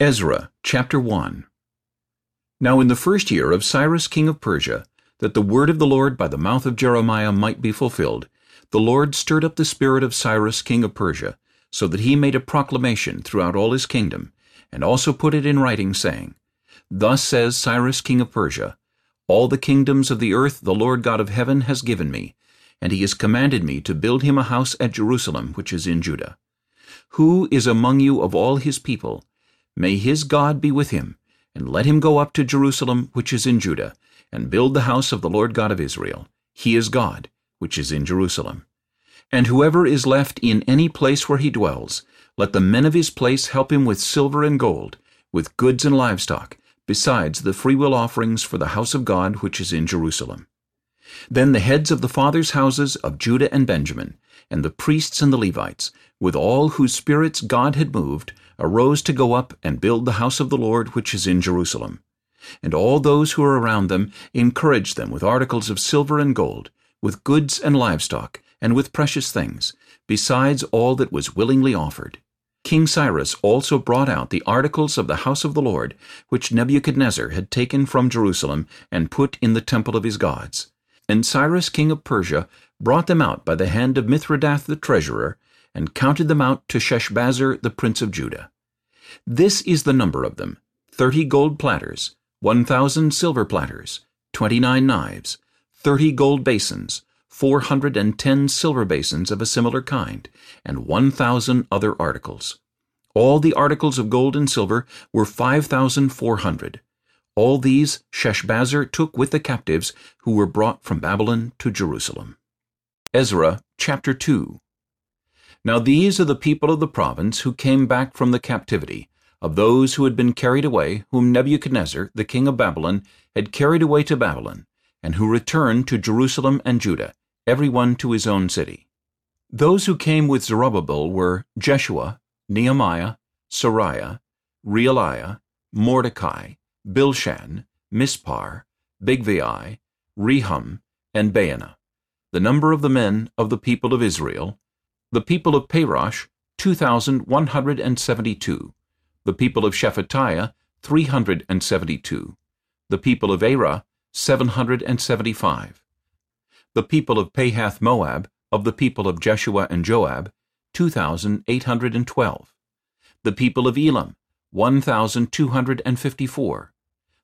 Ezra chapter 1 Now in the first year of Cyrus king of Persia, that the word of the Lord by the mouth of Jeremiah might be fulfilled, the Lord stirred up the spirit of Cyrus king of Persia, so that he made a proclamation throughout all his kingdom, and also put it in writing, saying, Thus says Cyrus king of Persia, All the kingdoms of the earth the Lord God of heaven has given me, and he has commanded me to build him a house at Jerusalem which is in Judah. Who is among you of all his people, May his God be with him, and let him go up to Jerusalem which is in Judah, and build the house of the Lord God of Israel. He is God, which is in Jerusalem. And whoever is left in any place where he dwells, let the men of his place help him with silver and gold, with goods and livestock, besides the freewill offerings for the house of God which is in Jerusalem. Then the heads of the fathers' houses of Judah and Benjamin, and the priests and the Levites, with all whose spirits God had moved, arose to go up and build the house of the Lord which is in Jerusalem. And all those who were around them encouraged them with articles of silver and gold, with goods and livestock, and with precious things, besides all that was willingly offered. King Cyrus also brought out the articles of the house of the Lord, which Nebuchadnezzar had taken from Jerusalem and put in the temple of his gods. And Cyrus king of Persia brought them out by the hand of Mithredath the treasurer, and counted them out to Sheshbazzar the prince of Judah. This is the number of them, thirty gold platters, one thousand silver platters, twenty-nine knives, thirty gold basins, four hundred and ten silver basins of a similar kind, and one thousand other articles. All the articles of gold and silver were five thousand four hundred. All these Sheshbazzar took with the captives who were brought from Babylon to Jerusalem. Ezra chapter 2 now these are the people of the province who came back from the captivity, of those who had been carried away, whom Nebuchadnezzar, the king of Babylon, had carried away to Babylon, and who returned to Jerusalem and Judah, every one to his own city. Those who came with Zerubbabel were Jeshua, Nehemiah, Seraiah, Reelaiah, Mordecai, Bilshan, Mispar, Bigvai, Rehum, and Baanah. The number of the men of the people of Israel, the people of Parosh, 2,172. The people of Shephatiah, 372. The people of Arah, 775. The people of Pahath Moab, of the people of Jeshua and Joab, 2,812. The people of Elam, 1,254.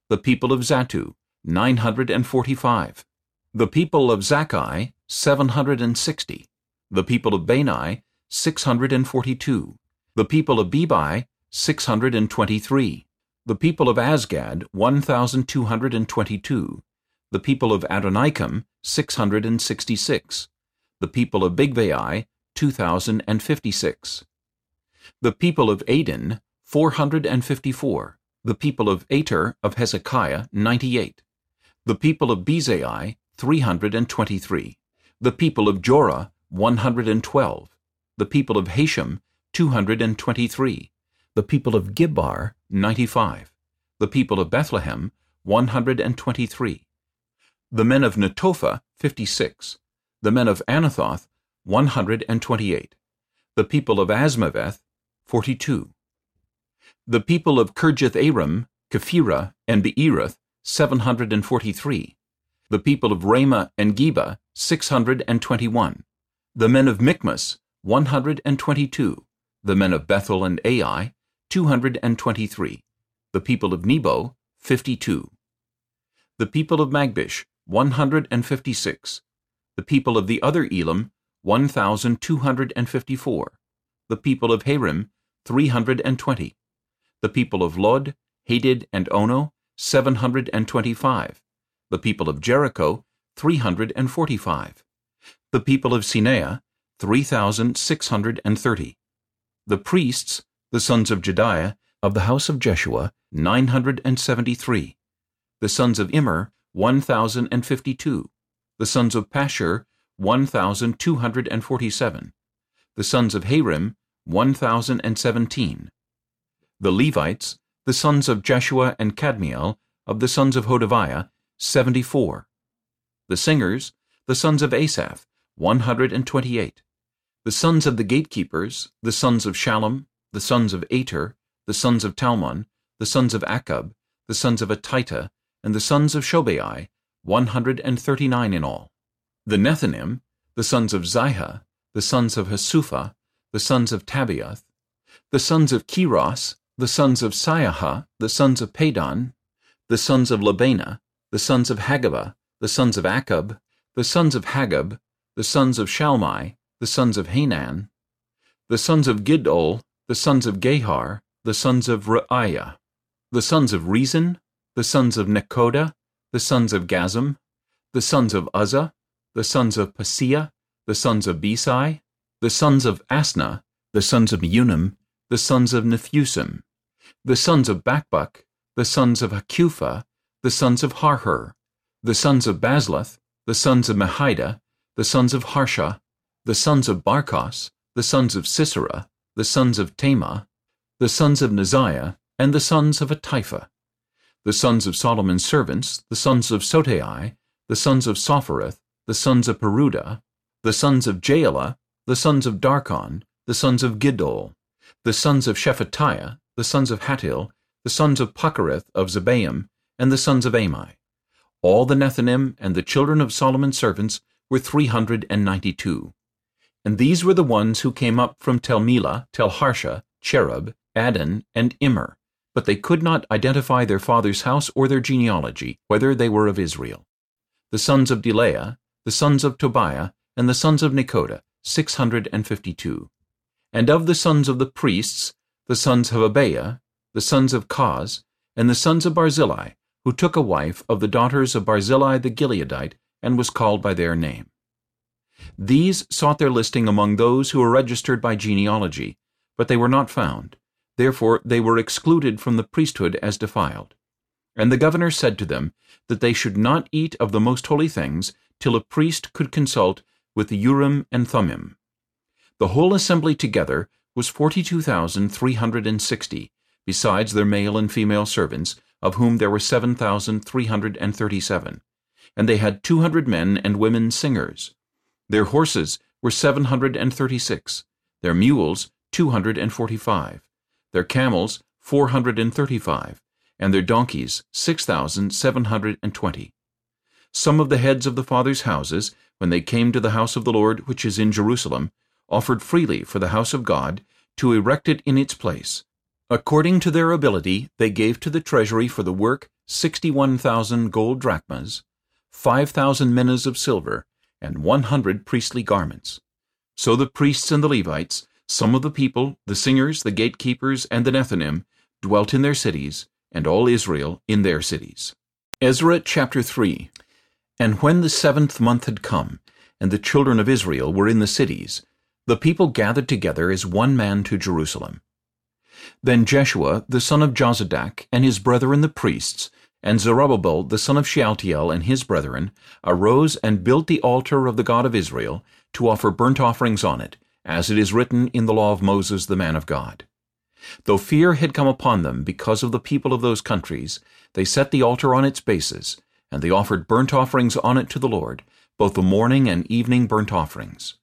The people of Zattu, 945. The people of Zakkai, 760 the people of Bani, 642, the people of Bebai, 623, the people of Azgad, 1,222, the people of Adonikam, 666, the people of Bigvai, 2,056, the people of Adin, 454, the people of Ater of Hezekiah, 98, the people of Bezai, 323, the people of Jorah, 112, the people of Hashum, 223, the people of Gibbar, 95, the people of Bethlehem, 123, the men of Netophah, 56, the men of Anathoth, 128, the people of Azmaveth, 42, the people of Kirjath-arim, Kephirah, and Beeroth, 743, the people of Ramah and Geba, 621, the men of Michmas, 122. The men of Bethel and Ai, 223. The people of Nebo, 52. The people of Magbish, 156. The people of the other Elam, 1,254. The people of Harim, 320. The people of Lod, Hadid, and Ono, 725. The people of Jericho, 345 the people of Senaah, 3,630. The priests, the sons of Jedaiah, of the house of Jeshua, 973. The sons of Immer, 1,052. The sons of Pashur, 1,247. The sons of Harim, 1,017. The Levites, the sons of Jeshua and Kadmiel, of the sons of Hodaviah, 74. The singers, the sons of Asaph, 128. The sons of the gatekeepers, the sons of Shallum, the sons of Ater, the sons of Talmon, the sons of Akkub, the sons of Hatita, and the sons of Shobai, one hundred and thirty-nine in all. The Nethinim, the sons of Ziha, the sons of Hasupha, the sons of Tabbaoth, the sons of Keros, the sons of Siaha, the sons of Padon, the sons of Lebanah, the sons of Hagabah, the sons of Akkub, the sons of Haggab, the sons of Shalmai, the sons of Hanan, the sons of Giddel, the sons of Gahar, the sons of Reaiah, the sons of Rezin, the sons of Nekoda, the sons of Gazzam, the sons of Uzzah, the sons of Paseah, the sons of Besai, the sons of Asna, the sons of Unim, the sons of Nephusim, the sons of Bakbuk, the sons of Hakupha, the sons of Harhur, the sons of Bazluth, the sons of Mehida, the sons of Harsha, the sons of Barkos, the sons of Sisera, the sons of Tema, the sons of Neziah, and the sons of Hatipha, the sons of Solomon's servants, the sons of Sotai, the sons of Sophereth, the sons of Peruda, the sons of Jaala, the sons of Darkon, the sons of Giddel, the sons of Shephatiah, the sons of Hattil, the sons of Pochereth of Zebaim, and the sons of Ami. All the Nethinim and the children of Solomon's servants were three hundred and ninety-two. And these were the ones who came up from Telmela, Telharsha, Cherub, Addan, and Immer, but they could not identify their father's house or their genealogy, whether they were of Israel. The sons of Delaiah, the sons of Tobiah, and the sons of Nekoda, six hundred and fifty-two. And of the sons of the priests, the sons of Abiah, the sons of Koz, and the sons of Barzillai, who took a wife of the daughters of Barzillai the Gileadite, and was called by their name. These sought their listing among those who were registered by genealogy, but they were not found. Therefore they were excluded from the priesthood as defiled. And the governor said to them that they should not eat of the most holy things till a priest could consult with the Urim and Thummim. The whole assembly together was forty-two thousand three hundred and sixty, besides their male and female servants, of whom there were seven thousand three hundred and thirty-seven. And they had two hundred men and women singers. Their horses were seven hundred and thirty-six, their mules two hundred and forty-five, their camels four hundred and thirty-five, and their donkeys six thousand seven hundred and twenty. Some of the heads of the fathers' houses, when they came to the house of the Lord which is in Jerusalem, offered freely for the house of God, to erect it in its place. According to their ability, they gave to the treasury for the work sixty-one thousand gold drachmas, five thousand minas of silver, and one hundred priestly garments. So the priests and the Levites, some of the people, the singers, the gatekeepers, and the Nethinim, dwelt in their cities, and all Israel in their cities. Ezra chapter 3 And when the seventh month had come, and the children of Israel were in the cities, the people gathered together as one man to Jerusalem. Then Jeshua the son of Jozadak and his brethren the priests, and Zerubbabel the son of Shealtiel and his brethren, arose and built the altar of the God of Israel, to offer burnt offerings on it, as it is written in the law of Moses the man of God. Though fear had come upon them because of the people of those countries, they set the altar on its bases, and they offered burnt offerings on it to the Lord, both the morning and evening burnt offerings.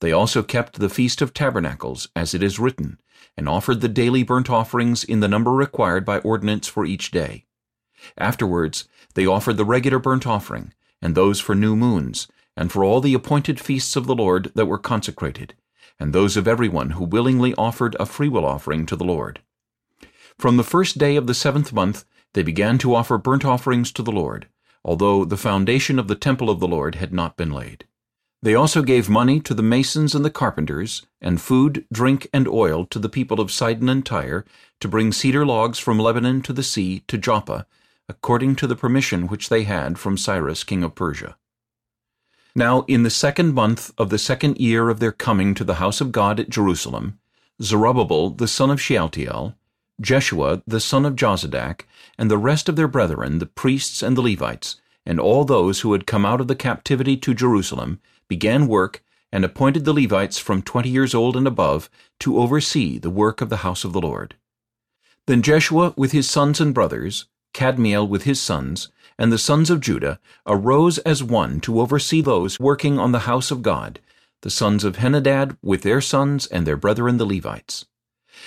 They also kept the Feast of Tabernacles, as it is written, and offered the daily burnt offerings in the number required by ordinance for each day. Afterwards they offered the regular burnt offering, and those for new moons, and for all the appointed feasts of the Lord that were consecrated, and those of everyone who willingly offered a freewill offering to the Lord. From the first day of the seventh month they began to offer burnt offerings to the Lord, although the foundation of the temple of the Lord had not been laid. They also gave money to the masons and the carpenters, and food, drink, and oil to the people of Sidon and Tyre, to bring cedar logs from Lebanon to the sea to Joppa, according to the permission which they had from Cyrus king of Persia. Now in the second month of the second year of their coming to the house of God at Jerusalem, Zerubbabel the son of Shealtiel, Jeshua the son of Jozadak, and the rest of their brethren, the priests and the Levites, and all those who had come out of the captivity to Jerusalem, began work, and appointed the Levites from twenty years old and above to oversee the work of the house of the Lord. Then Jeshua with his sons and brothers, Kadmiel with his sons, and the sons of Judah, arose as one to oversee those working on the house of God, the sons of Henadad with their sons and their brethren the Levites.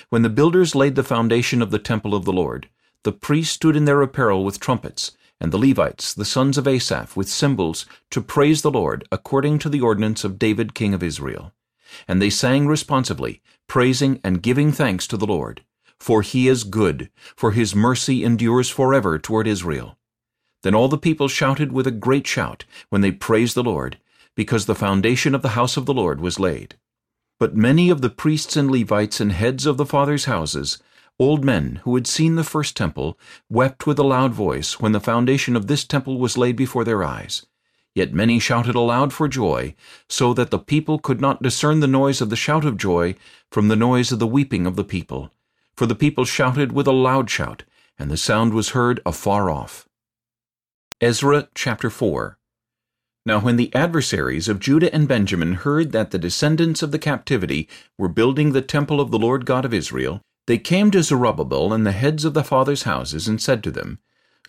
When the builders laid the foundation of the temple of the Lord, the priests stood in their apparel with trumpets, and the Levites, the sons of Asaph, with cymbals, to praise the Lord, according to the ordinance of David king of Israel. And they sang responsively, praising and giving thanks to the Lord. For he is good, for his mercy endures forever toward Israel. Then all the people shouted with a great shout when they praised the Lord, because the foundation of the house of the Lord was laid. But many of the priests and Levites and heads of the fathers' houses, old men who had seen the first temple, wept with a loud voice when the foundation of this temple was laid before their eyes. Yet many shouted aloud for joy, so that the people could not discern the noise of the shout of joy from the noise of the weeping of the people. For the people shouted with a loud shout, and the sound was heard afar off. Ezra chapter 4 now when the adversaries of Judah and Benjamin heard that the descendants of the captivity were building the temple of the Lord God of Israel, they came to Zerubbabel and the heads of the fathers' houses, and said to them,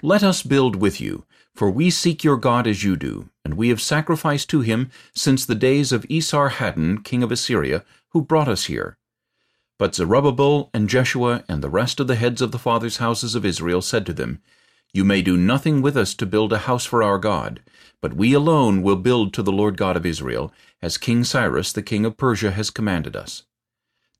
Let us build with you, for we seek your God as you do, and we have sacrificed to him since the days of Esarhaddon king of Assyria, who brought us here. But Zerubbabel and Jeshua and the rest of the heads of the fathers' houses of Israel said to them, You may do nothing with us to build a house for our God, but we alone will build to the Lord God of Israel, as King Cyrus the king of Persia has commanded us.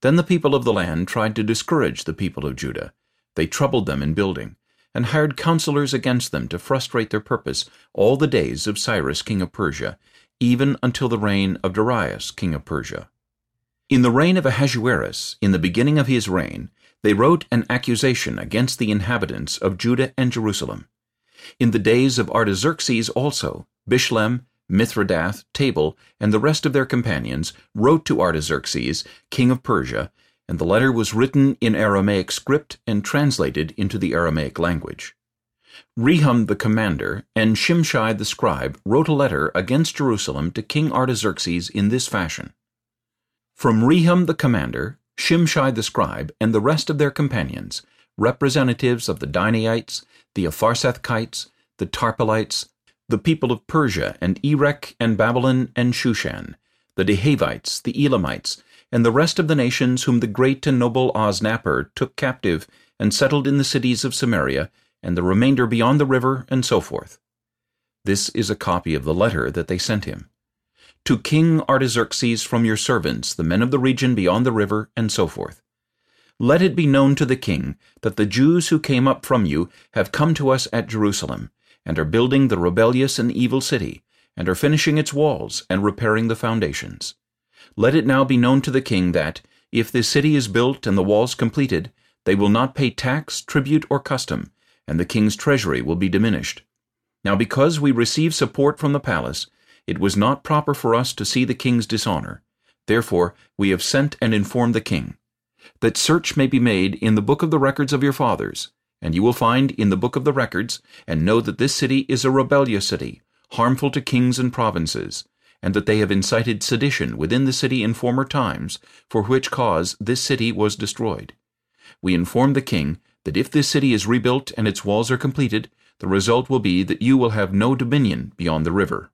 Then the people of the land tried to discourage the people of Judah. They troubled them in building, and hired counselors against them to frustrate their purpose all the days of Cyrus king of Persia, even until the reign of Darius king of Persia. In the reign of Ahasuerus, in the beginning of his reign, they wrote an accusation against the inhabitants of Judah and Jerusalem. In the days of Artaxerxes also, Bishlam, Mithredath, Tabel, and the rest of their companions wrote to Artaxerxes, king of Persia, and the letter was written in Aramaic script and translated into the Aramaic language. Rehum the commander and Shimshai the scribe wrote a letter against Jerusalem to King Artaxerxes in this fashion. From Rehum the commander, Shimshai the scribe, and the rest of their companions, representatives of the Dinaites, the Apharsathites, the Tarpelites, the people of Persia and Erech and Babylon and Shushan, the Dehavites, the Elamites, and the rest of the nations whom the great and noble Osnappar took captive and settled in the cities of Samaria, and the remainder beyond the river, and so forth. This is a copy of the letter that they sent him. To King Artaxerxes from your servants, the men of the region beyond the river, and so forth. Let it be known to the king that the Jews who came up from you have come to us at Jerusalem, and are building the rebellious and evil city, and are finishing its walls, and repairing the foundations. Let it now be known to the king that, if this city is built and the walls completed, they will not pay tax, tribute, or custom, and the king's treasury will be diminished. Now because we receive support from the palace, it was not proper for us to see the king's dishonor. Therefore we have sent and informed the king that search may be made in the book of the records of your fathers, and you will find in the book of the records, and know that this city is a rebellious city, harmful to kings and provinces, and that they have incited sedition within the city in former times, for which cause this city was destroyed. We inform the king that if this city is rebuilt and its walls are completed, the result will be that you will have no dominion beyond the river.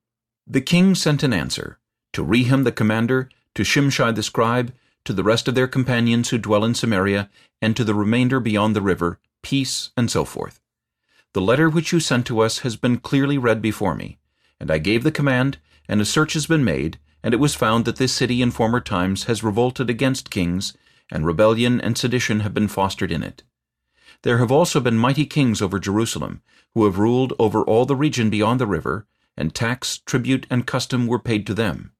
The king sent an answer, to Rehum the commander, to Shimshai the scribe, to the rest of their companions who dwell in Samaria, and to the remainder beyond the river, peace, and so forth. The letter which you sent to us has been clearly read before me, and I gave the command, and a search has been made, and it was found that this city in former times has revolted against kings, and rebellion and sedition have been fostered in it. There have also been mighty kings over Jerusalem, who have ruled over all the region beyond the river, and tax, tribute, and custom were paid to them.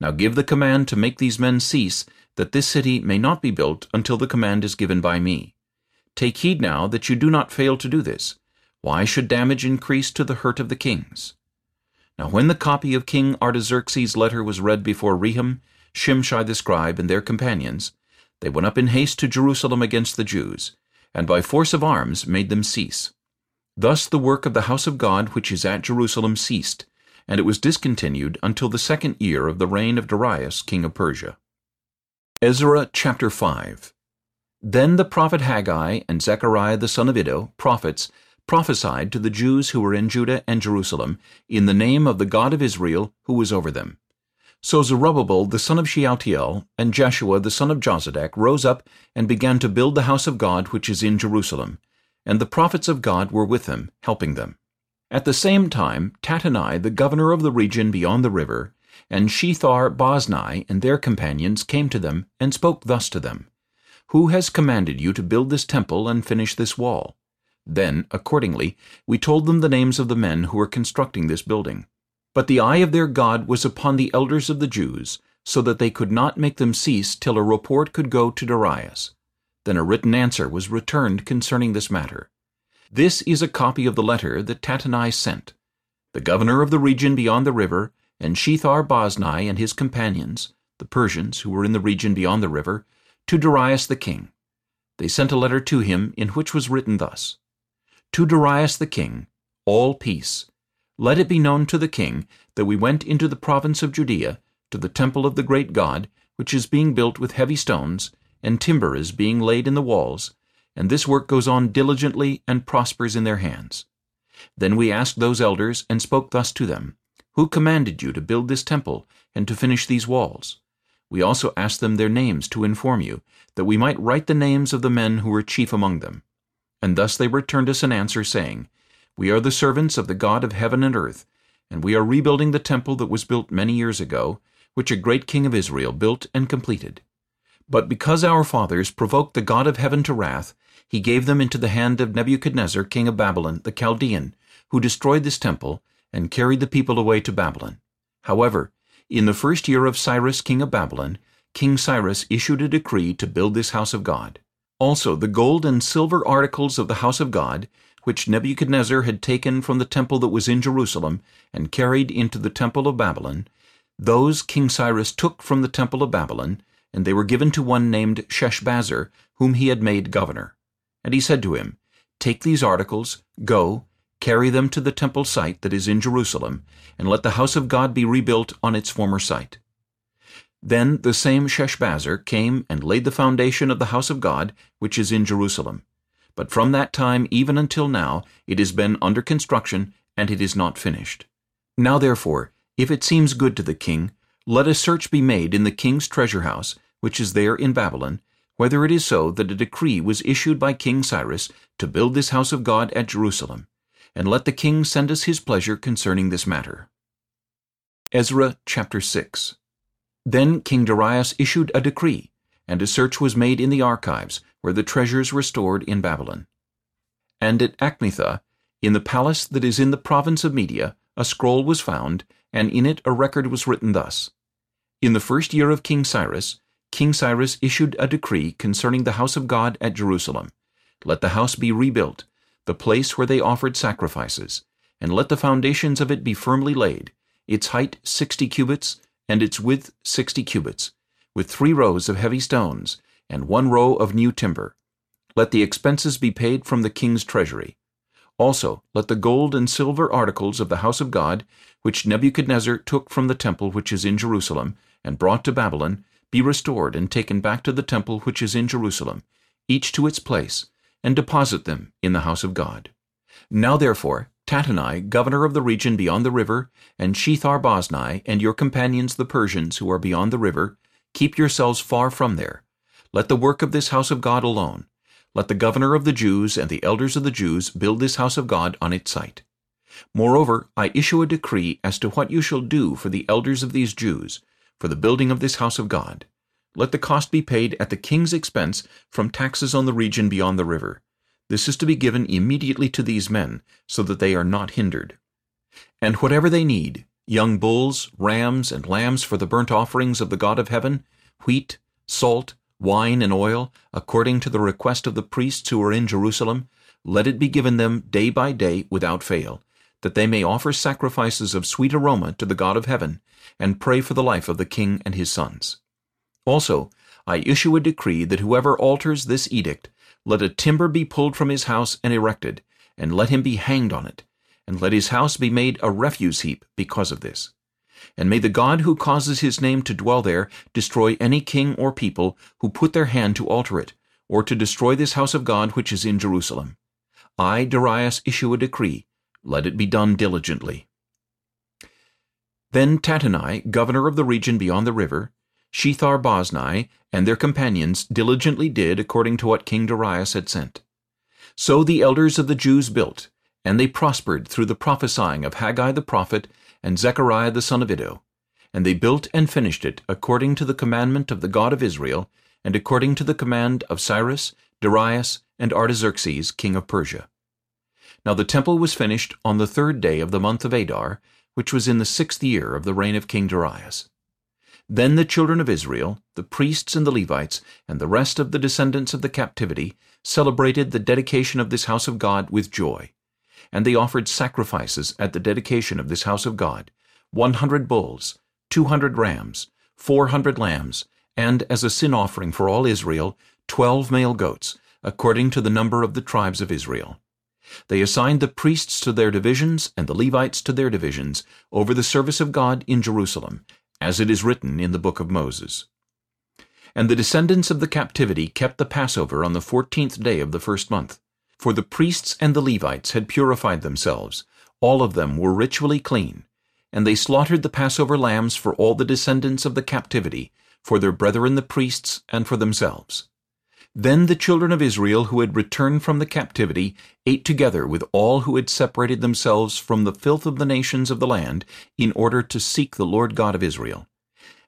Now give the command to make these men cease, that this city may not be built until the command is given by me. Take heed now that you do not fail to do this. Why should damage increase to the hurt of the kings? Now when the copy of King Artaxerxes' letter was read before Rehum, Shimshai the scribe, and their companions, they went up in haste to Jerusalem against the Jews, and by force of arms made them cease. Thus the work of the house of God which is at Jerusalem ceased, and it was discontinued until the second year of the reign of Darius king of Persia. Ezra chapter 5 Then the prophet Haggai and Zechariah the son of Iddo, prophets, prophesied to the Jews who were in Judah and Jerusalem, in the name of the God of Israel, who was over them. So Zerubbabel the son of Shealtiel and Jeshua the son of Jozadak rose up and began to build the house of God which is in Jerusalem, and the prophets of God were with them, helping them. At the same time Tattenai the governor of the region beyond the river, and Shethar Boznai and their companions came to them and spoke thus to them, Who has commanded you to build this temple and finish this wall? Then, accordingly, we told them the names of the men who were constructing this building. But the eye of their God was upon the elders of the Jews, so that they could not make them cease till a report could go to Darius. Then a written answer was returned concerning this matter. This is a copy of the letter that Tattenai sent. The governor of the region beyond the river, and Shethar Boznai and his companions, the Persians who were in the region beyond the river, to Darius the king. They sent a letter to him in which was written thus, to Darius the king, all peace. Let it be known to the king that we went into the province of Judea, to the temple of the great God, which is being built with heavy stones, and timber is being laid in the walls, and this work goes on diligently and prospers in their hands. Then we asked those elders, and spoke thus to them, Who commanded you to build this temple, and to finish these walls? We also asked them their names to inform you, that we might write the names of the men who were chief among them. And thus they returned us an answer, saying, We are the servants of the God of heaven and earth, and we are rebuilding the temple that was built many years ago, which a great king of Israel built and completed. But because our fathers provoked the God of heaven to wrath, he gave them into the hand of Nebuchadnezzar king of Babylon, the Chaldean, who destroyed this temple, and carried the people away to Babylon. However, in the first year of Cyrus king of Babylon, King Cyrus issued a decree to build this house of God. Also the gold and silver articles of the house of God, which Nebuchadnezzar had taken from the temple that was in Jerusalem, and carried into the temple of Babylon, those King Cyrus took from the temple of Babylon, and they were given to one named Sheshbazzar, whom he had made governor. And he said to him, Take these articles, go, carry them to the temple site that is in Jerusalem, and let the house of God be rebuilt on its former site. Then the same Sheshbazzar came and laid the foundation of the house of God, which is in Jerusalem. But from that time even until now it has been under construction, and it is not finished. Now therefore, if it seems good to the king, let a search be made in the king's treasure house, which is there in Babylon, whether it is so that a decree was issued by King Cyrus to build this house of God at Jerusalem, and let the king send us his pleasure concerning this matter. Ezra chapter 6 then King Darius issued a decree, and a search was made in the archives, where the treasures were stored in Babylon. And at Achmethah, in the palace that is in the province of Media, a scroll was found, and in it a record was written thus. In the first year of King Cyrus, King Cyrus issued a decree concerning the house of God at Jerusalem. Let the house be rebuilt, the place where they offered sacrifices, and let the foundations of it be firmly laid, its height sixty cubits, and its width sixty cubits, with three rows of heavy stones, and one row of new timber. Let the expenses be paid from the king's treasury. Also let the gold and silver articles of the house of God, which Nebuchadnezzar took from the temple which is in Jerusalem, and brought to Babylon, be restored and taken back to the temple which is in Jerusalem, each to its place, and deposit them in the house of God. Now therefore Tattenai, governor of the region beyond the river, and Shethar Boznai, and your companions the Persians who are beyond the river, keep yourselves far from there. Let the work of this house of God alone. Let the governor of the Jews and the elders of the Jews build this house of God on its site. Moreover, I issue a decree as to what you shall do for the elders of these Jews, for the building of this house of God. Let the cost be paid at the king's expense from taxes on the region beyond the river. This is to be given immediately to these men, so that they are not hindered. And whatever they need, young bulls, rams, and lambs for the burnt offerings of the God of heaven, wheat, salt, wine, and oil, according to the request of the priests who are in Jerusalem, let it be given them day by day without fail, that they may offer sacrifices of sweet aroma to the God of heaven, and pray for the life of the king and his sons. Also, I issue a decree that whoever alters this edict let a timber be pulled from his house and erected, and let him be hanged on it, and let his house be made a refuse heap because of this. And may the God who causes his name to dwell there destroy any king or people who put their hand to alter it, or to destroy this house of God which is in Jerusalem. I, Darius, issue a decree. Let it be done diligently. Then Tattenai, governor of the region beyond the river, Shethar-boznai, and their companions diligently did according to what King Darius had sent. So the elders of the Jews built, and they prospered through the prophesying of Haggai the prophet and Zechariah the son of Iddo. And they built and finished it according to the commandment of the God of Israel, and according to the command of Cyrus, Darius, and Artaxerxes, king of Persia. Now the temple was finished on the third day of the month of Adar, which was in the sixth year of the reign of King Darius. Then the children of Israel, the priests and the Levites, and the rest of the descendants of the captivity, celebrated the dedication of this house of God with joy. And they offered sacrifices at the dedication of this house of God, one hundred bulls, two hundred rams, four hundred lambs, and as a sin offering for all Israel, twelve male goats, according to the number of the tribes of Israel. They assigned the priests to their divisions and the Levites to their divisions over the service of God in Jerusalem, as it is written in the book of Moses. And the descendants of the captivity kept the Passover on the fourteenth day of the first month. For the priests and the Levites had purified themselves, all of them were ritually clean, and they slaughtered the Passover lambs for all the descendants of the captivity, for their brethren the priests, and for themselves. Then the children of Israel who had returned from the captivity ate together with all who had separated themselves from the filth of the nations of the land in order to seek the Lord God of Israel.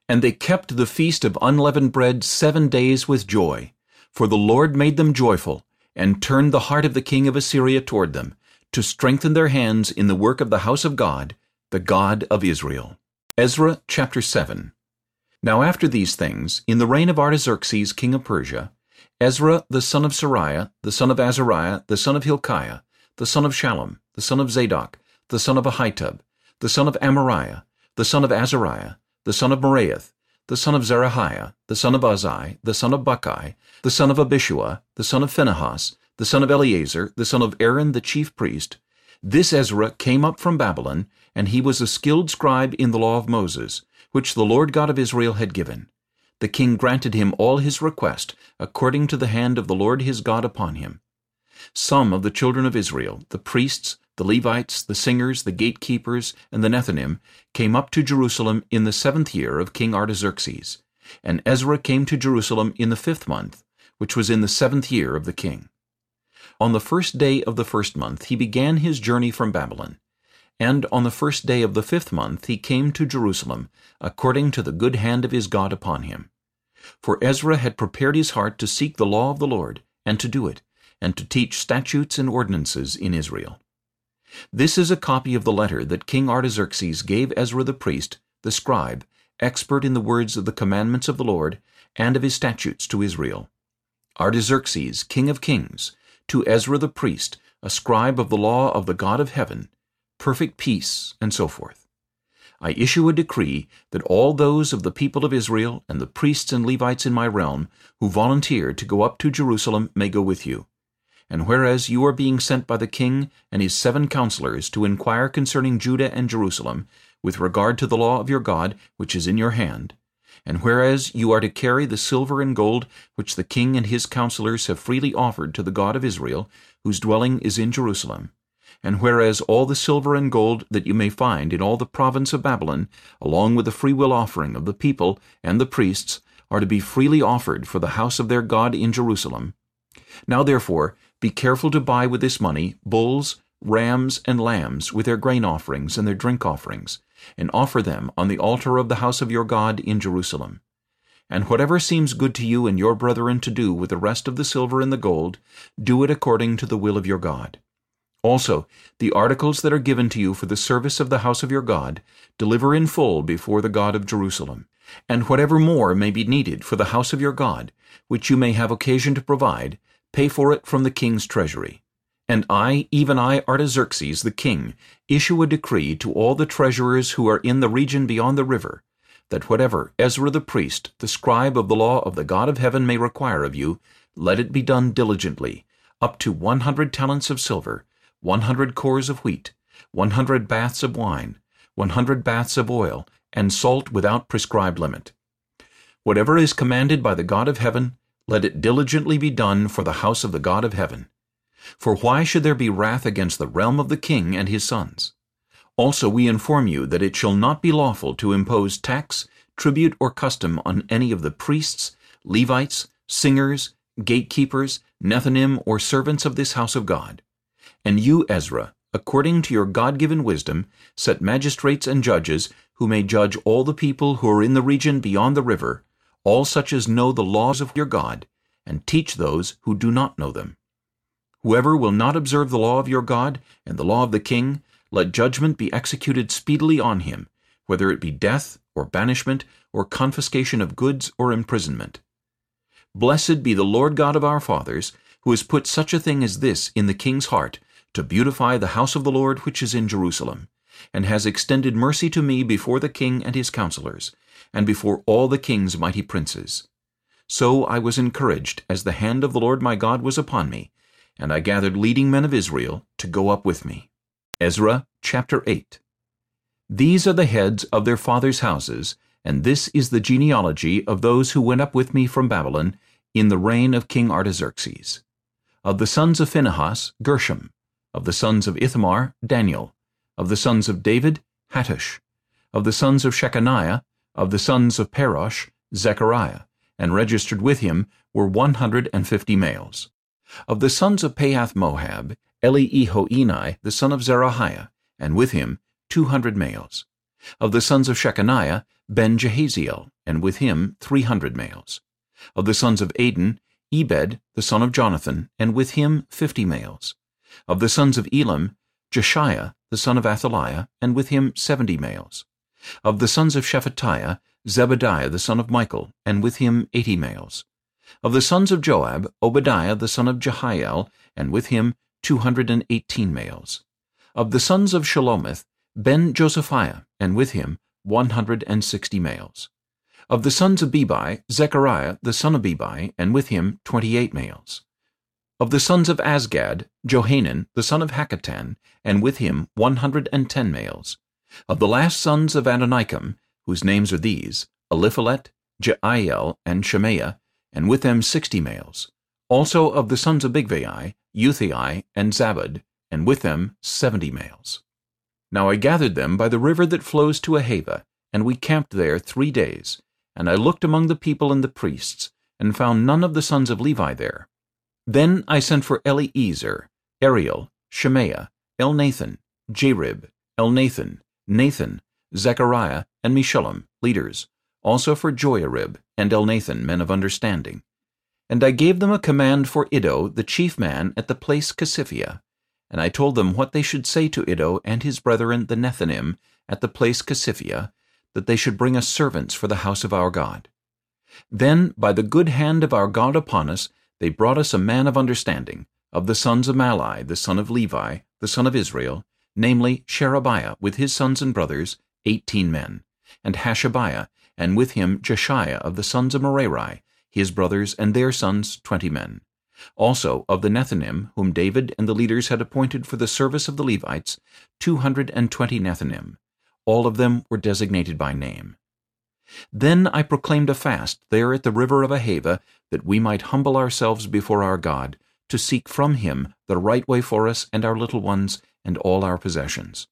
And they kept the feast of unleavened bread seven days with joy, for the Lord made them joyful, and turned the heart of the king of Assyria toward them, to strengthen their hands in the work of the house of God, the God of Israel. Ezra chapter 7 Now after these things, in the reign of Artaxerxes king of Persia, Ezra the son of Seraiah, the son of Azariah, the son of Hilkiah, the son of Shallum, the son of Zadok, the son of Ahitub, the son of Amariah, the son of Azariah, the son of Meraioth, the son of Zerahiah, the son of Uzzi, the son of Bukki, the son of Abishua, the son of Phinehas, the son of Eleazar, the son of Aaron the chief priest. This Ezra came up from Babylon, and he was a skilled scribe in the law of Moses, which the Lord God of Israel had given the king granted him all his request, according to the hand of the Lord his God upon him. Some of the children of Israel, the priests, the Levites, the singers, the gatekeepers, and the Nethinim, came up to Jerusalem in the seventh year of King Artaxerxes. And Ezra came to Jerusalem in the fifth month, which was in the seventh year of the king. On the first day of the first month he began his journey from Babylon. And on the first day of the fifth month he came to Jerusalem, according to the good hand of his God upon him. For Ezra had prepared his heart to seek the law of the Lord, and to do it, and to teach statutes and ordinances in Israel. This is a copy of the letter that King Artaxerxes gave Ezra the priest, the scribe, expert in the words of the commandments of the Lord, and of his statutes to Israel. Artaxerxes, king of kings, to Ezra the priest, a scribe of the law of the God of heaven, perfect peace, and so forth. I issue a decree that all those of the people of Israel and the priests and Levites in my realm who volunteer to go up to Jerusalem may go with you. And whereas you are being sent by the king and his seven counselors to inquire concerning Judah and Jerusalem, with regard to the law of your God, which is in your hand, and whereas you are to carry the silver and gold which the king and his counselors have freely offered to the God of Israel, whose dwelling is in Jerusalem, and whereas all the silver and gold that you may find in all the province of Babylon, along with the freewill offering of the people and the priests, are to be freely offered for the house of their God in Jerusalem. Now therefore, be careful to buy with this money bulls, rams, and lambs with their grain offerings and their drink offerings, and offer them on the altar of the house of your God in Jerusalem. And whatever seems good to you and your brethren to do with the rest of the silver and the gold, do it according to the will of your God. Also, the articles that are given to you for the service of the house of your God, deliver in full before the God of Jerusalem. And whatever more may be needed for the house of your God, which you may have occasion to provide, pay for it from the king's treasury. And I, even I, Artaxerxes the king, issue a decree to all the treasurers who are in the region beyond the river, that whatever Ezra the priest, the scribe of the law of the God of heaven may require of you, let it be done diligently, up to one hundred talents of silver, 100 cors of wheat, 100 baths of wine, 100 baths of oil, and salt without prescribed limit. Whatever is commanded by the God of heaven, let it diligently be done for the house of the God of heaven. For why should there be wrath against the realm of the king and his sons? Also we inform you that it shall not be lawful to impose tax, tribute, or custom on any of the priests, Levites, singers, gatekeepers, Nethinim, or servants of this house of God. And you, Ezra, according to your God-given wisdom, set magistrates and judges who may judge all the people who are in the region beyond the river, all such as know the laws of your God, and teach those who do not know them. Whoever will not observe the law of your God and the law of the king, let judgment be executed speedily on him, whether it be death, or banishment, or confiscation of goods, or imprisonment. Blessed be the Lord God of our fathers, who has put such a thing as this in the king's heart, to beautify the house of the Lord which is in Jerusalem, and has extended mercy to me before the king and his counselors, and before all the king's mighty princes. So I was encouraged as the hand of the Lord my God was upon me, and I gathered leading men of Israel to go up with me. Ezra chapter 8 These are the heads of their fathers' houses, and this is the genealogy of those who went up with me from Babylon in the reign of King Artaxerxes. Of the sons of Phinehas, Gershom. Of the sons of Ithamar, Daniel of the sons of David, Hattush, of the sons of Shechaniah, of the sons of Parosh, Zechariah, and registered with him were 150 males. Of the sons of Pahath Moab, Eliehoenai, the son of Zerahiah, and with him 200 males. Of the sons of Shechaniah, Ben-Jehaziel, and with him 300 males. Of the sons of Adin, Ebed, the son of Jonathan, and with him 50 males. Of the sons of Elam, Jeshaiah, the son of Athaliah, and with him seventy males. Of the sons of Shephatiah, Zebadiah the son of Michael, and with him eighty males. Of the sons of Joab, Obadiah the son of Jehiel, and with him two hundred and eighteen males. Of the sons of Shelomith, Ben Josephiah, and with him one hundred and sixty males. Of the sons of Bebai, Zechariah the son of Bebai, and with him twenty-eight males. Of the sons of Azgad, Johanan the son of Hakkatan, and with him one hundred and ten males. Of the last sons of Adonikam, whose names are these, Eliphelet, Jeiel, and Shemaiah, and with them sixty males. Also of the sons of Bigvai, Uthai, and Zabad, and with them seventy males. Now I gathered them by the river that flows to Ahava, and we camped there three days. And I looked among the people and the priests, and found none of the sons of Levi there. Then I sent for Eliezer, Ariel, Shemaiah, Elnathan, Jarib, Elnathan, Nathan, Zechariah, and Meshullam, leaders, also for Joiarib and Elnathan, men of understanding. And I gave them a command for Iddo, the chief man, at the place Casiphia. And I told them what they should say to Iddo and his brethren the Nethinim at the place Casiphia, that they should bring us servants for the house of our God. Then, by the good hand of our God upon us, they brought us a man of understanding, of the sons of Malai, the son of Levi, the son of Israel, namely Sherebiah, with his sons and brothers, eighteen men, and Hashabiah, and with him Jeshaiah of the sons of Merari, his brothers and their sons, twenty men. Also of the Nethinim, whom David and the leaders had appointed for the service of the Levites, two hundred and twenty Nethinim. All of them were designated by name. Then I proclaimed a fast there at the river of Ahava, that we might humble ourselves before our God, to seek from him the right way for us and our little ones and all our possessions.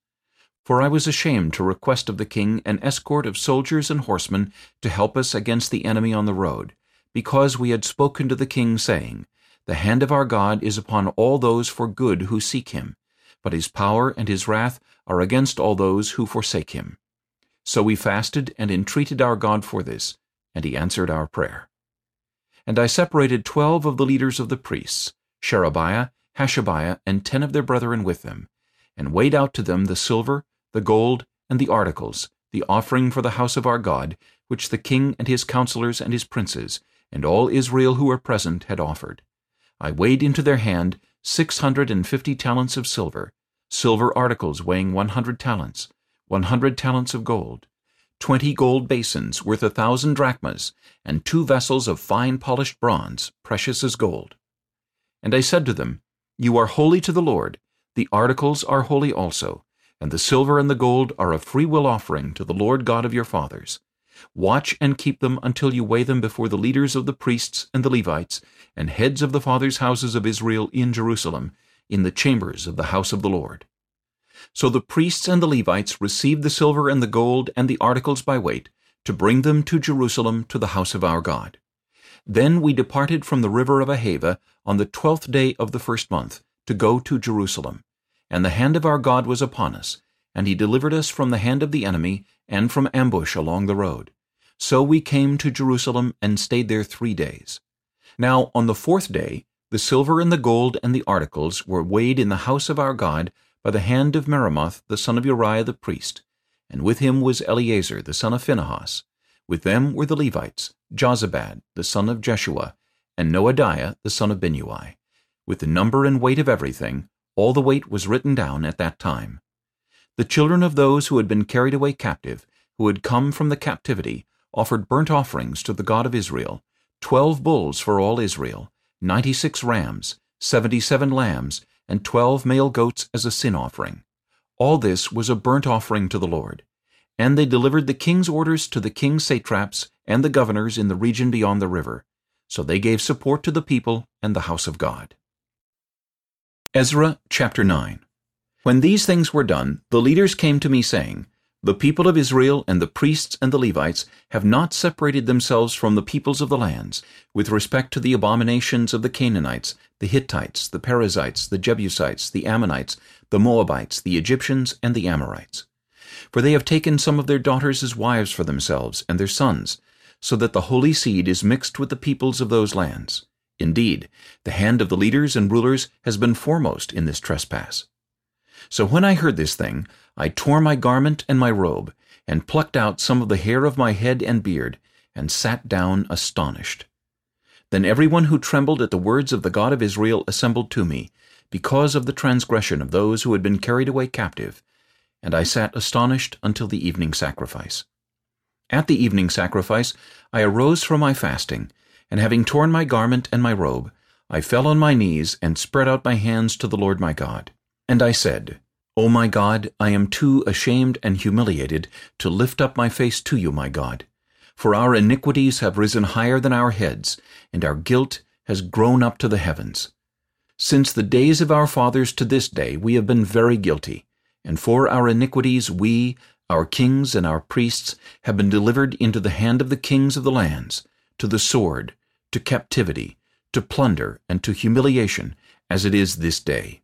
For I was ashamed to request of the king an escort of soldiers and horsemen to help us against the enemy on the road, because we had spoken to the king, saying, The hand of our God is upon all those for good who seek him, but his power and his wrath are against all those who forsake him. So we fasted and entreated our God for this, and he answered our prayer. And I separated twelve of the leaders of the priests, Sherebiah, Hashabiah, and ten of their brethren with them, and weighed out to them the silver, the gold, and the articles, the offering for the house of our God, which the king and his counselors and his princes, and all Israel who were present, had offered. I weighed into their hand six hundred and fifty talents of silver, silver articles weighing one hundred talents, one hundred talents of gold, twenty gold basins worth a thousand drachmas, and two vessels of fine polished bronze, precious as gold. And I said to them, You are holy to the Lord, the articles are holy also, and the silver and the gold are a freewill offering to the Lord God of your fathers. Watch and keep them until you weigh them before the leaders of the priests and the Levites, and heads of the fathers' houses of Israel in Jerusalem, in the chambers of the house of the Lord. So the priests and the Levites received the silver and the gold and the articles by weight, to bring them to Jerusalem to the house of our God. Then we departed from the river of Ahava on the twelfth day of the first month, to go to Jerusalem. And the hand of our God was upon us, and he delivered us from the hand of the enemy, and from ambush along the road. So we came to Jerusalem and stayed there three days. Now on the fourth day the silver and the gold and the articles were weighed in the house of our God by the hand of Meremoth the son of Uriah the priest, and with him was Eleazar the son of Phinehas. With them were the Levites, Jozabad the son of Jeshua, and Noadiah the son of Binnui. With the number and weight of everything, all the weight was written down at that time. The children of those who had been carried away captive, who had come from the captivity, offered burnt offerings to the God of Israel, twelve bulls for all Israel, ninety-six rams, seventy-seven lambs, and twelve male goats as a sin offering. All this was a burnt offering to the Lord. And they delivered the king's orders to the king's satraps and the governors in the region beyond the river. So they gave support to the people and the house of God. Ezra chapter 9 When these things were done, the leaders came to me saying, the people of Israel and the priests and the Levites have not separated themselves from the peoples of the lands with respect to the abominations of the Canaanites, the Hittites, the Perizzites, the Jebusites, the Ammonites, the Moabites, the Egyptians, and the Amorites. For they have taken some of their daughters as wives for themselves and their sons, so that the holy seed is mixed with the peoples of those lands. Indeed, the hand of the leaders and rulers has been foremost in this trespass. So when I heard this thing, I tore my garment and my robe, and plucked out some of the hair of my head and beard, and sat down astonished. Then every one who trembled at the words of the God of Israel assembled to me, because of the transgression of those who had been carried away captive, and I sat astonished until the evening sacrifice. At the evening sacrifice I arose from my fasting, and having torn my garment and my robe, I fell on my knees and spread out my hands to the Lord my God. And I said, O my God, I am too ashamed and humiliated to lift up my face to you, my God. For our iniquities have risen higher than our heads, and our guilt has grown up to the heavens. Since the days of our fathers to this day we have been very guilty, and for our iniquities we, our kings and our priests, have been delivered into the hand of the kings of the lands, to the sword, to captivity, to plunder, and to humiliation, as it is this day.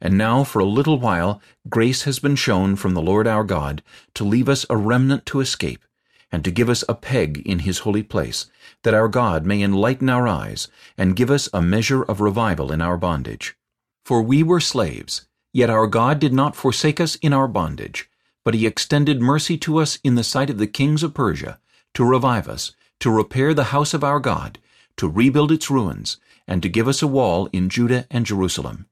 And now for a little while grace has been shown from the Lord our God to leave us a remnant to escape, and to give us a peg in his holy place, that our God may enlighten our eyes, and give us a measure of revival in our bondage. For we were slaves, yet our God did not forsake us in our bondage, but he extended mercy to us in the sight of the kings of Persia, to revive us, to repair the house of our God, to rebuild its ruins, and to give us a wall in Judah and Jerusalem.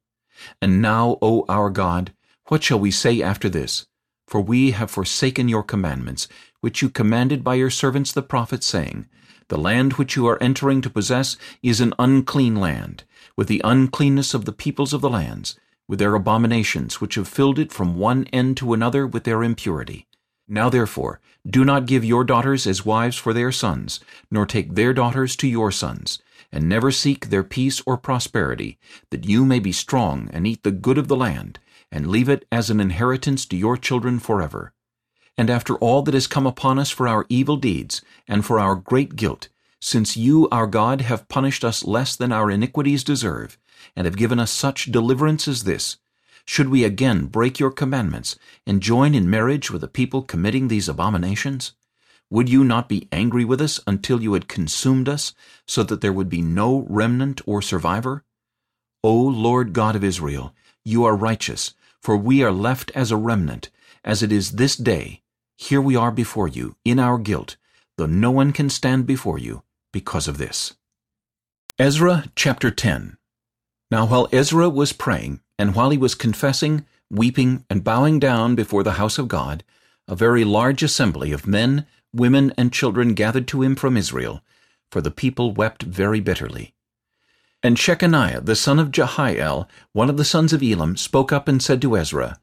And now, O our God, what shall we say after this? For we have forsaken your commandments, which you commanded by your servants the prophets, saying, The land which you are entering to possess is an unclean land, with the uncleanness of the peoples of the lands, with their abominations which have filled it from one end to another with their impurity. Now therefore, do not give your daughters as wives for their sons, nor take their daughters to your sons, and never seek their peace or prosperity, that you may be strong and eat the good of the land, and leave it as an inheritance to your children forever. And after all that has come upon us for our evil deeds, and for our great guilt, since you, our God, have punished us less than our iniquities deserve, and have given us such deliverance as this, should we again break your commandments, and join in marriage with a people committing these abominations? Would you not be angry with us until you had consumed us, so that there would be no remnant or survivor? O Lord God of Israel, you are righteous, for we are left as a remnant, as it is this day. Here we are before you, in our guilt, though no one can stand before you because of this. Ezra chapter 10 Now while Ezra was praying, and while he was confessing, weeping, and bowing down before the house of God, a very large assembly of men, women and children gathered to him from Israel, for the people wept very bitterly. And Shechaniah the son of Jehiel, one of the sons of Elam, spoke up and said to Ezra,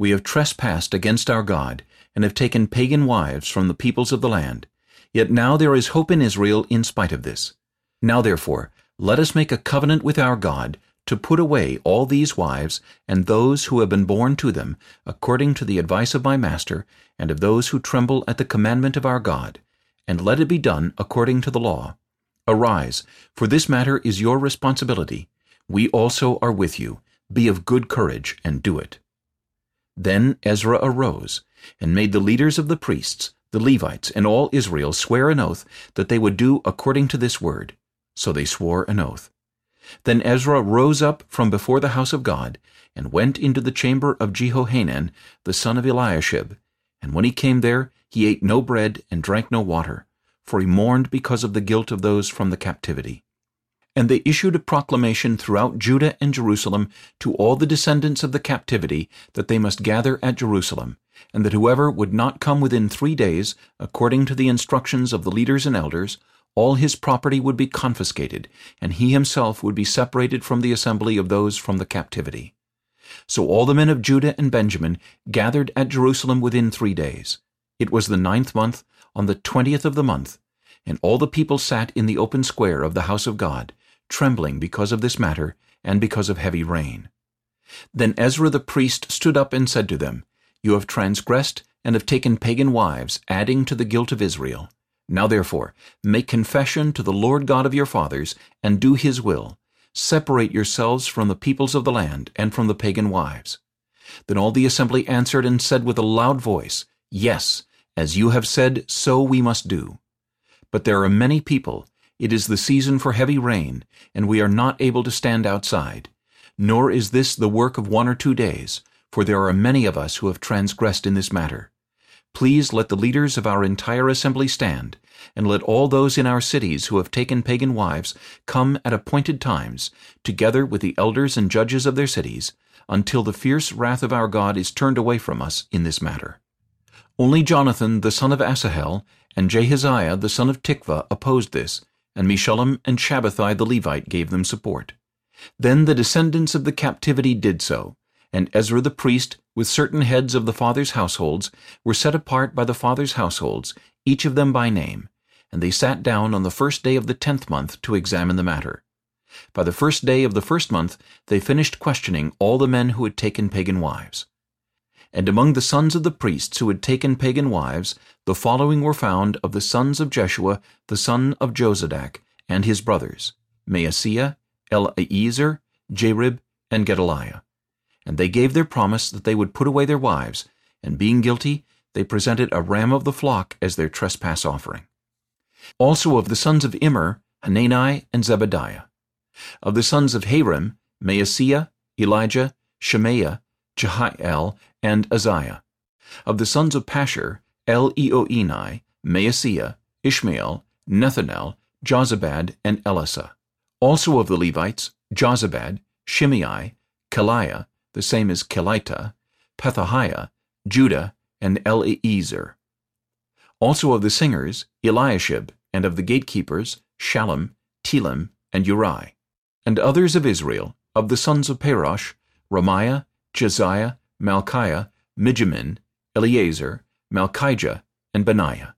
We have trespassed against our God, and have taken pagan wives from the peoples of the land. Yet now there is hope in Israel in spite of this. Now therefore, let us make a covenant with our God, to put away all these wives and those who have been born to them, according to the advice of my master, and of those who tremble at the commandment of our God, and let it be done according to the law. Arise, for this matter is your responsibility. We also are with you. Be of good courage, and do it. Then Ezra arose, and made the leaders of the priests, the Levites, and all Israel swear an oath that they would do according to this word. So they swore an oath. Then Ezra rose up from before the house of God, and went into the chamber of Jehohanan, the son of Eliashib. And when he came there, he ate no bread and drank no water, for he mourned because of the guilt of those from the captivity. And they issued a proclamation throughout Judah and Jerusalem to all the descendants of the captivity that they must gather at Jerusalem, and that whoever would not come within three days, according to the instructions of the leaders and elders, all his property would be confiscated, and he himself would be separated from the assembly of those from the captivity. So all the men of Judah and Benjamin gathered at Jerusalem within three days. It was the ninth month, on the twentieth of the month, and all the people sat in the open square of the house of God, trembling because of this matter, and because of heavy rain. Then Ezra the priest stood up and said to them, You have transgressed and have taken pagan wives, adding to the guilt of Israel. Now therefore, make confession to the Lord God of your fathers, and do his will. Separate yourselves from the peoples of the land, and from the pagan wives. Then all the assembly answered and said with a loud voice, Yes, as you have said, so we must do. But there are many people, it is the season for heavy rain, and we are not able to stand outside. Nor is this the work of one or two days, for there are many of us who have transgressed in this matter. Please let the leaders of our entire assembly stand, and let all those in our cities who have taken pagan wives come at appointed times, together with the elders and judges of their cities, until the fierce wrath of our God is turned away from us in this matter. Only Jonathan the son of Asahel and Jahaziah the son of Tikvah opposed this, and Meshullam and Shabbethai the Levite gave them support. Then the descendants of the captivity did so, and Ezra the priest, with certain heads of the fathers' households, were set apart by the fathers' households, each of them by name, and they sat down on the first day of the tenth month to examine the matter. By the first day of the first month they finished questioning all the men who had taken pagan wives. And among the sons of the priests who had taken pagan wives, the following were found of the sons of Jeshua, the son of Jozadak, and his brothers, Maaseiah, Eliezer, Jarib, and Gedaliah. And they gave their promise that they would put away their wives, and being guilty, they presented a ram of the flock as their trespass offering. Also of the sons of Immer, Hanani and Zebadiah. Of the sons of Harim, Maaseiah, Elijah, Shemaiah, Jehiel, and Uzziah. Of the sons of Pashhur, Elioenai, Maaseiah, Ishmael, Nethanel, Jozabad, and Elasah. Also of the Levites, Jozabad, Shimei, Kelaiah, the same as Kelita, Pethahiah, Judah, and Eliezer. Also of the singers, Eliashib, and of the gatekeepers, Shallum, Telem, and Uri. And others of Israel, of the sons of Parosh, Ramiah, Jeziah, Malchiah, Mijamin, Eleazar, Malchijah, and Benaiah.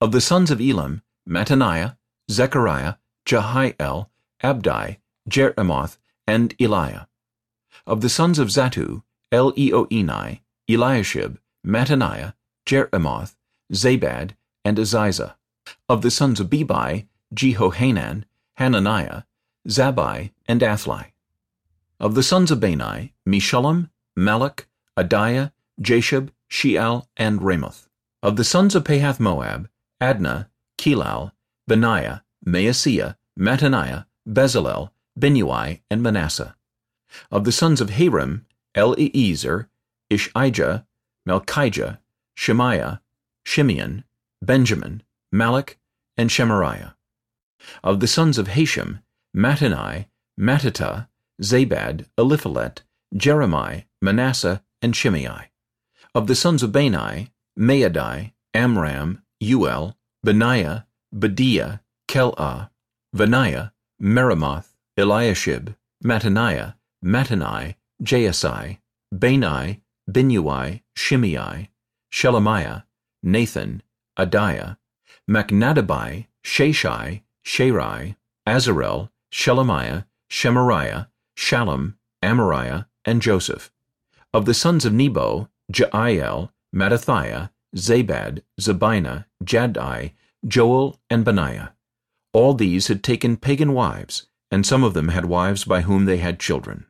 Of the sons of Elam, Mattaniah, Zechariah, Jehiel, Abdi, Jeremoth, and Eliah. Of the sons of Zattu, Elioenai, Eliashib, Mattaniah, Jeremoth, Zabad, and Aziza. Of the sons of Bebai, Jehohanan, Hananiah, Zabbai, and Athlai. Of the sons of Bani, Meshullam, Malluch, Adaiah, Jashub, Sheal, and Ramoth. Of the sons of Pahath Moab, Adna, Chelal, Benaiah, Maaseiah, Mattaniah, Bezalel, Binnui, and Manasseh. Of the sons of Harim, Eliezer, Ishijah, Malchijah, Shemaiah, Shimeon, Benjamin, Malluch, and Shemariah. Of the sons of Hashum, Mattenai, Mattattah, Zabad, Eliphelet, Jeremai, Manasseh, and Shimei. Of the sons of Bani, Maadai, Amram, Uel, Benaiah, Bedeiah, Cheluh, Vaniah, Meremoth, Eliashib, Mattaniah, Mattenai, Jaasai, Bani, Binnui, Shimei, Shelemiah, Nathan, Adaiah, Machnadebai, Shashai, Sharai, Azarel, Shelemiah, Shemariah, Shallum, Amariah, and Joseph. Of the sons of Nebo, Jeiel, Mattithiah, Zabad, Zebina, Jaddai, Joel, and Benaiah. All these had taken pagan wives, and some of them had wives by whom they had children.